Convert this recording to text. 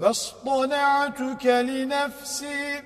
واصطنعتك لنفسي.